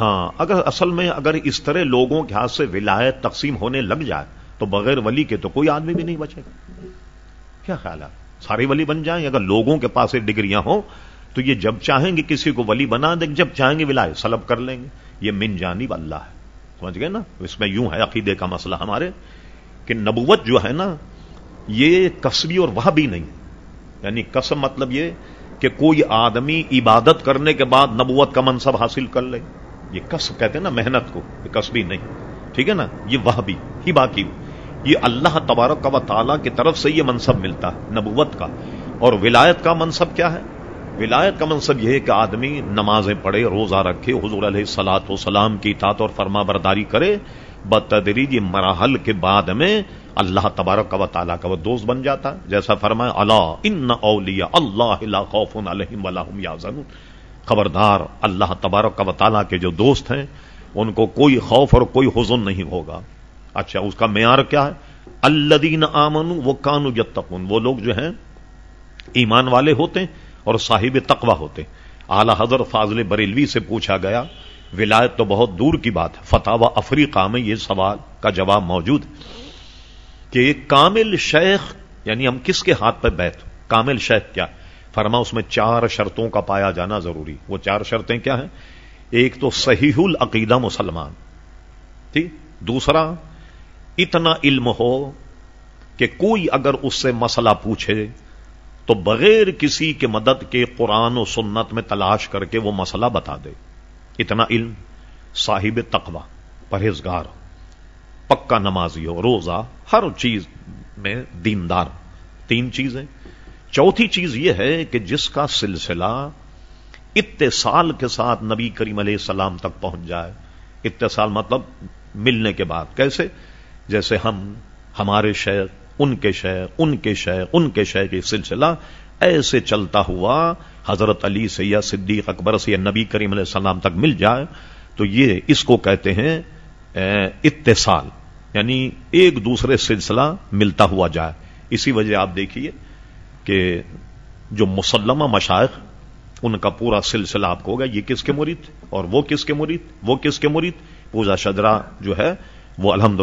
ہاں اگر اصل میں اگر اس طرح لوگوں کے ہاتھ سے ولایت تقسیم ہونے لگ جائے، تو بغیر ولی کے تو کوئی آدمی بھی نہیں بچے گا۔ کیا خیال ہے؟ سارے ولی بن جائیں، اگر لوگوں کے پاس ڈگریاں ہوں، تو یہ جب چاہیں گے کسی کو ولی بنا دیں جب چاہیں گے ولایت سلب کر لیں گے۔ یہ من جانب اللہ ہے۔ سمجھ گئے نا؟ اس میں یوں ہے عقیدے کا مسئلہ ہمارے، کہ نبوت جو ہے نا، یہ کسبی اور وہ بھی نہیں۔ یعنی کسب مطلب یہ کہ کوئی آدمی عبادت کرنے کے بعد نبوت کا منصب حاصل کر لے۔ یہ کسب کہتے ہیں نا محنت کو، یہ کسبی نہیں۔ ٹھیک ہے نا؟ یہ وہ بھی ہی باقی۔ یہ اللہ تبارک و تعالیٰ کی طرف سے یہ منصب ملتا ہے، نبوت کا۔ اور ولایت کا منصب کیا ہے؟ ولایت کا منصب یہ ہے کہ آدمی نمازیں پڑھے، روزہ رکھے، حضور علیہ سلاط و سلام کی اطاعت اور فرما برداری کرے۔ بتدریج مراحل کے بعد میں اللہ تبارک و تعالیٰ کا وہ دوست بن جاتا جیسا فرمایا اللہ ان اولیا اللہ خوف علیہم یازن خبردار اللہ تبارک و تعالیٰ کے جو دوست ہیں، ان کو کوئی خوف اور کوئی حزن نہیں ہوگا۔ اچھا اس کا معیار کیا ہے؟ الدین آمن وہ کانو وہ لوگ جو ہیں، ایمان والے ہوتے ہیں اور صاحب تقوا ہوتے ہیں۔ اعلی حضرت فاضل بریلوی سے پوچھا گیا، ولایت تو بہت دور کی بات ہے۔ فتح و افریقہ میں یہ سوال کا جواب موجود ہے کہ ایک کامل شیخ یعنی ہم کس کے ہاتھ پہ بیت کامل شیخ کیا؟ فرما اس میں چار شرطوں کا پایا جانا ضروری۔ وہ چار شرطیں کیا ہیں؟ ایک تو صحیح العقیدہ مسلمان۔ ٹھیک؟ دوسرا، اتنا علم ہو کہ کوئی اگر اس سے مسئلہ پوچھے تو بغیر کسی کے مدد کے قرآن و سنت میں تلاش کر کے وہ مسئلہ بتا دے۔ اتنا علم، صاحب تقوی، پرہیزگار، پکا نمازی ہو، روزہ، ہر چیز میں دیندار۔ تین چیزیں۔ چوتھی چیز یہ ہے کہ جس کا سلسلہ اتصال کے ساتھ نبی کریم علیہ السلام تک پہنچ جائے اتصال مطلب ملنے کے بعد۔ کیسے؟ جیسے ہم، ہمارے شہر، ان کے شہر، ان کے شہر، ان کے شہر کے سلسلہ ایسے چلتا ہوا حضرت علی سے یا صدیق اکبر سے یا نبی کریم علیہ السلام تک مل جائے، تو یہ اس کو کہتے ہیں اتصال یعنی ایک دوسرے سلسلہ ملتا ہوا جائے۔ اسی وجہ آپ دیکھیے کہ جو مسلمہ مشائق، ان کا پورا سلسلہ آپ کو ہوگا، یہ کس کے مرید؟ اور وہ کس کے مرید؟ وہ کس کے مرید؟ پوجا شدرا جو ہے، وہ الحمد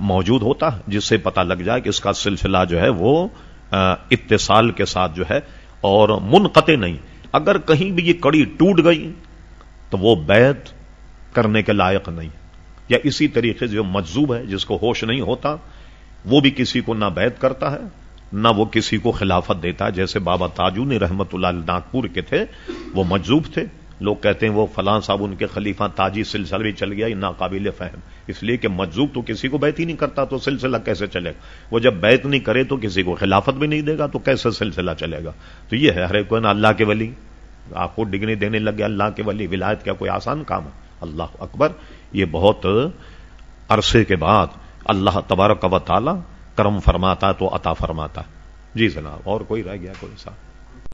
موجود ہوتا جس سے پتا لگ جائے کہ اس کا سلسلہ جو ہے وہ اتصال کے ساتھ جو ہے، اور منقطع نہیں۔ اگر کہیں بھی یہ کڑی ٹوٹ گئی، تو وہ بیت کرنے کے لائق نہیں۔ یا اسی طریقے سے جو مجزوب ہے، جس کو ہوش نہیں ہوتا، وہ بھی کسی کو نہ بیت کرتا ہے۔ نہ وہ کسی کو خلافت دیتا جیسے بابا تاجو نے رحمت اللہ ناگپور کے تھے، وہ مجزوب تھے۔ لوگ کہتے ہیں وہ فلاں صاحب ان کے خلیفہ تاجی سلسلہ بھی چل گیا، یہ ناقابل فہم۔ اس لیے کہ مجزوب تو کسی کو بیت ہی نہیں کرتا، تو سلسلہ کیسے چلے گا؟ وہ جب بیت نہیں کرے تو کسی کو خلافت بھی نہیں دے گا، تو کیسے سلسلہ چلے گا؟ تو یہ ہے، ہر ایک اللہ کے ولی۔ آپ کو ڈگنی دینے لگے اللہ کے ولی، ولایت کیا کوئی آسان کام ہے۔ اللہ اکبر، یہ بہت عرصے کے بعد اللہ تبارک و تعالی کرم فرماتا تو عطا فرماتا۔ جی جناب اور کوئی رہ گیا کوئی صاحب